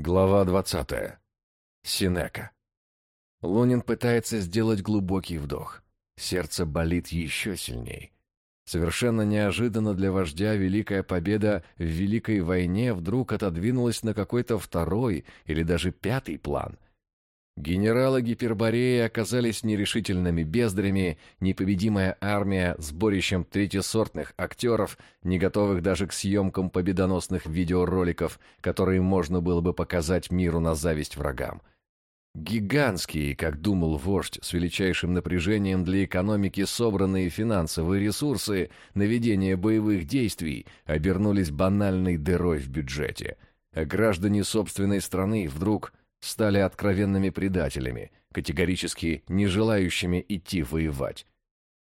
Глава 20. Синека. Лунин пытается сделать глубокий вдох. Сердце болит еще сильней. Совершенно неожиданно для вождя Великая Победа в Великой войне вдруг отодвинулась на какой-то второй или даже пятый план – Генералы Гипербореи оказались нерешительными бездрями, непобедимая армия с борищем третьесортных актеров, не готовых даже к съемкам победоносных видеороликов, которые можно было бы показать миру на зависть врагам. Гигантские, как думал вождь, с величайшим напряжением для экономики собранные финансовые ресурсы на ведение боевых действий обернулись банальной дырой в бюджете. А граждане собственной страны вдруг стали откровенными предателями, категорически не желающими идти воевать.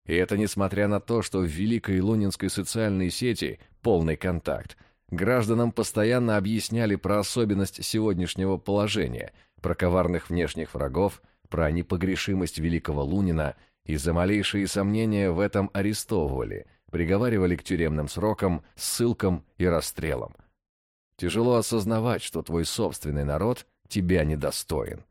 И это несмотря на то, что в Великой Лунинской социальной сети полный контакт. Гражданам постоянно объясняли про особенность сегодняшнего положения, про коварных внешних врагов, про непогрешимость Великого Лунина и за малейшие сомнения в этом арестовывали, приговаривали к тюремным срокам, ссылкам и расстрелам. Тяжело осознавать, что твой собственный народ тебя недостоин.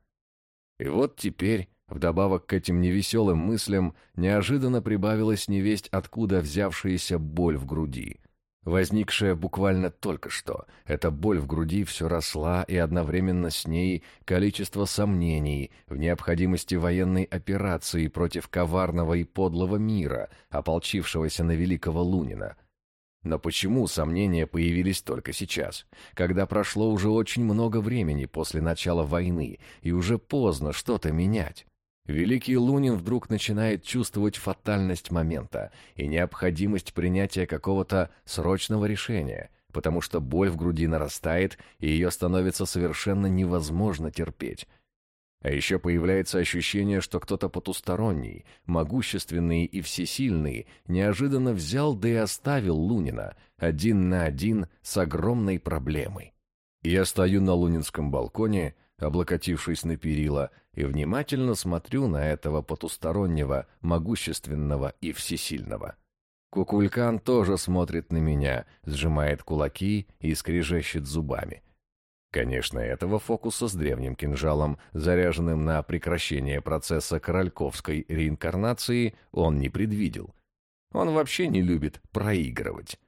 И вот теперь, вдобавок к этим невеселым мыслям, неожиданно прибавилась невесть, откуда взявшаяся боль в груди. Возникшая буквально только что, эта боль в груди все росла, и одновременно с ней количество сомнений в необходимости военной операции против коварного и подлого мира, ополчившегося на великого Лунина — но почему сомнения появились только сейчас, когда прошло уже очень много времени после начала войны, и уже поздно что-то менять? Великий Лунин вдруг начинает чувствовать фатальность момента и необходимость принятия какого-то срочного решения, потому что боль в груди нарастает, и ее становится совершенно невозможно терпеть. А еще появляется ощущение, что кто-то потусторонний, могущественный и всесильный, неожиданно взял да и оставил Лунина один на один с огромной проблемой. Я стою на лунинском балконе, облокотившись на перила, и внимательно смотрю на этого потустороннего, могущественного и всесильного. Кукулькан тоже смотрит на меня, сжимает кулаки и скрежещет зубами. Конечно, этого фокуса с древним кинжалом, заряженным на прекращение процесса корольковской реинкарнации, он не предвидел. Он вообще не любит проигрывать.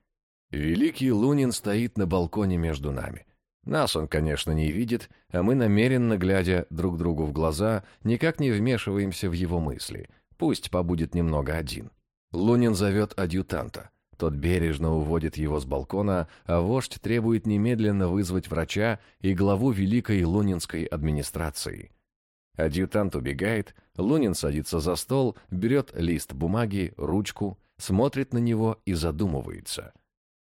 Великий Лунин стоит на балконе между нами. Нас он, конечно, не видит, а мы, намеренно глядя друг другу в глаза, никак не вмешиваемся в его мысли. Пусть побудет немного один. Лунин зовет адъютанта. Тот бережно уводит его с балкона, а вождь требует немедленно вызвать врача и главу Великой Лунинской администрации. Адъютант убегает, Лунин садится за стол, берет лист бумаги, ручку, смотрит на него и задумывается.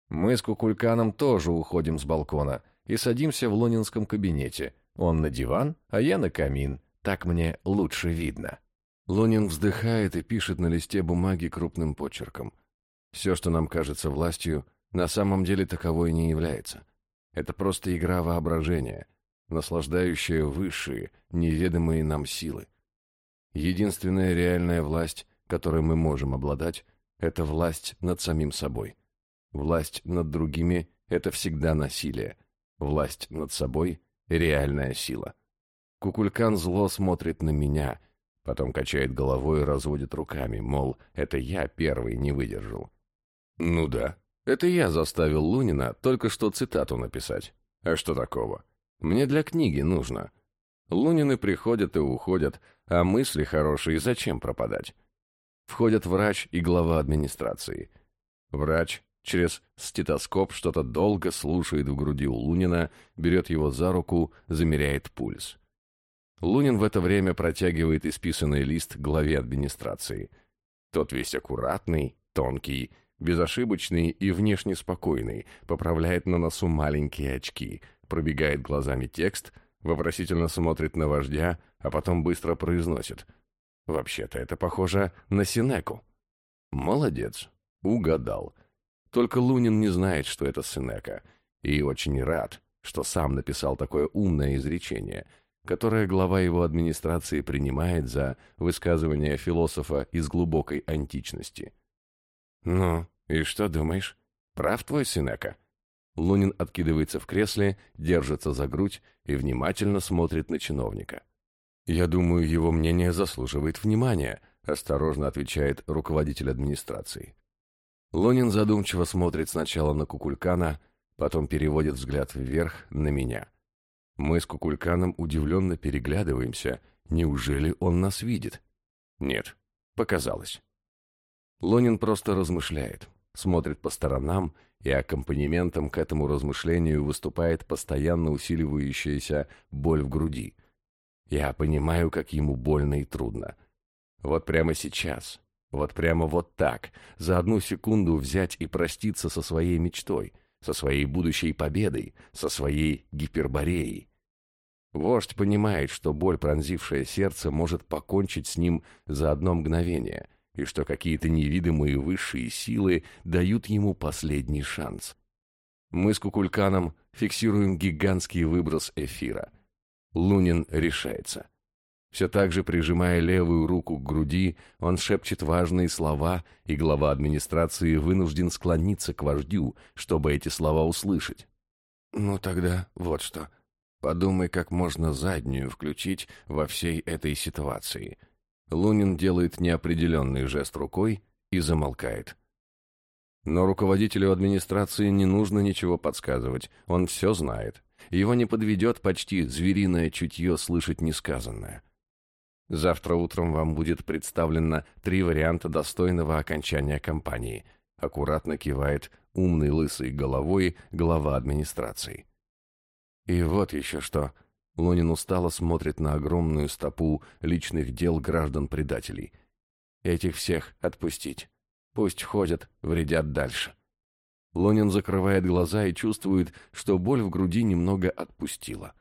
Мы с Кукульканом тоже уходим с балкона и садимся в лунинском кабинете. Он на диван, а я на камин. Так мне лучше видно. Лунин вздыхает и пишет на листе бумаги крупным почерком – все, что нам кажется властью, на самом деле таковой не является. Это просто игра воображения, наслаждающая высшие, неведомые нам силы. Единственная реальная власть, которой мы можем обладать, это власть над самим собой. Власть над другими – это всегда насилие. Власть над собой – реальная сила. Кукулькан зло смотрит на меня, потом качает головой и разводит руками, мол, это я первый не выдержал. Ну да, это я заставил Лунина только что цитату написать. А что такого? Мне для книги нужно. Лунины приходят и уходят, а мысли хорошие зачем пропадать? Входят врач и глава администрации. Врач через стетоскоп что-то долго слушает в груди у Лунина, берет его за руку, замеряет пульс. Лунин в это время протягивает исписанный лист главе администрации. Тот весь аккуратный, тонкий, Безошибочный и внешне спокойный, поправляет на носу маленькие очки, пробегает глазами текст, вопросительно смотрит на вождя, а потом быстро произносит. «Вообще-то это похоже на Синеку». «Молодец, угадал. Только Лунин не знает, что это Синека, и очень рад, что сам написал такое умное изречение, которое глава его администрации принимает за высказывание философа из глубокой античности». «Ну, и что думаешь? Прав твой Синека?» Лунин откидывается в кресле, держится за грудь и внимательно смотрит на чиновника. «Я думаю, его мнение заслуживает внимания», – осторожно отвечает руководитель администрации. Лунин задумчиво смотрит сначала на Кукулькана, потом переводит взгляд вверх на меня. Мы с Кукульканом удивленно переглядываемся. Неужели он нас видит? Нет, показалось. Лунин просто размышляет, смотрит по сторонам, и аккомпанементом к этому размышлению выступает постоянно усиливающаяся боль в груди. Я понимаю, как ему больно и трудно. Вот прямо сейчас, вот прямо вот так, за одну секунду взять и проститься со своей мечтой, со своей будущей победой, со своей гипербореей. Вождь понимает, что боль, пронзившая сердце, может покончить с ним за одно мгновение, и что какие-то невидимые высшие силы дают ему последний шанс. Мы с Кукульканом фиксируем гигантский выброс эфира. Лунин решается — все так же прижимая левую руку к груди, он шепчет важные слова, и глава администрации вынужден склониться к вождю, чтобы эти слова услышать. «Ну тогда вот что. Подумай, как можно заднюю включить во всей этой ситуации». Лунин делает неопределенный жест рукой и замолкает. Но руководителю администрации не нужно ничего подсказывать, он все знает. Его не подведет почти звериное чутье слышать несказанное. Завтра утром вам будет представлено три варианта достойного окончания кампании. Аккуратно кивает умный лысый головой глава администрации. И вот еще что. Лунин устало смотрит на огромную стопу личных дел граждан-предателей. Этих всех отпустить. Пусть ходят, вредят дальше. Лунин закрывает глаза и чувствует, что боль в груди немного отпустила.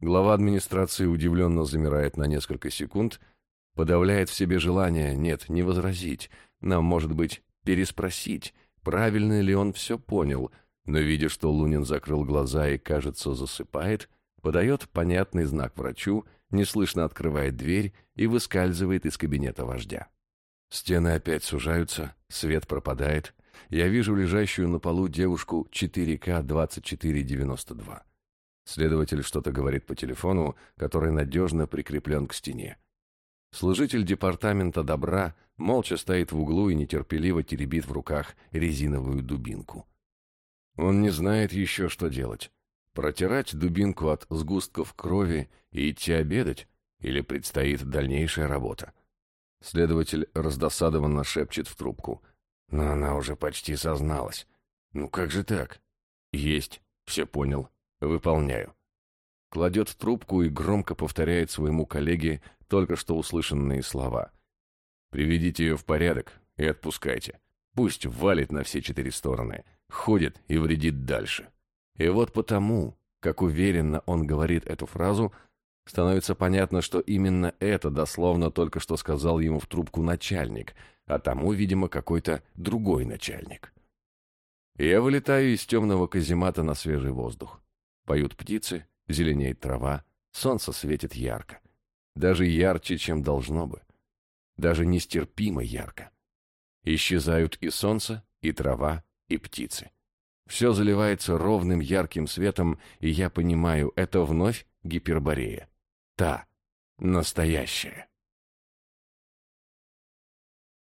Глава администрации удивленно замирает на несколько секунд, подавляет в себе желание, нет, не возразить, нам, может быть, переспросить, правильно ли он все понял, но, видя, что Лунин закрыл глаза и, кажется, засыпает, подает понятный знак врачу, неслышно открывает дверь и выскальзывает из кабинета вождя. Стены опять сужаются, свет пропадает. Я вижу лежащую на полу девушку 4К-2492. Следователь что-то говорит по телефону, который надежно прикреплен к стене. Служитель департамента добра молча стоит в углу и нетерпеливо теребит в руках резиновую дубинку. Он не знает еще, что делать. Протирать дубинку от сгустков крови и идти обедать? Или предстоит дальнейшая работа? Следователь раздосадованно шепчет в трубку. Но она уже почти созналась. Ну как же так? Есть, все понял. Выполняю. Кладет трубку и громко повторяет своему коллеге только что услышанные слова. Приведите ее в порядок и отпускайте. Пусть валит на все четыре стороны, ходит и вредит дальше. И вот потому, как уверенно он говорит эту фразу, становится понятно, что именно это дословно только что сказал ему в трубку начальник, а тому, видимо, какой-то другой начальник. Я вылетаю из темного каземата на свежий воздух. Поют птицы, зеленеет трава, солнце светит ярко. Даже ярче, чем должно бы. Даже нестерпимо ярко. Исчезают и солнце, и трава, и птицы. Все заливается ровным ярким светом, и я понимаю, это вновь гиперборея. Та, настоящая.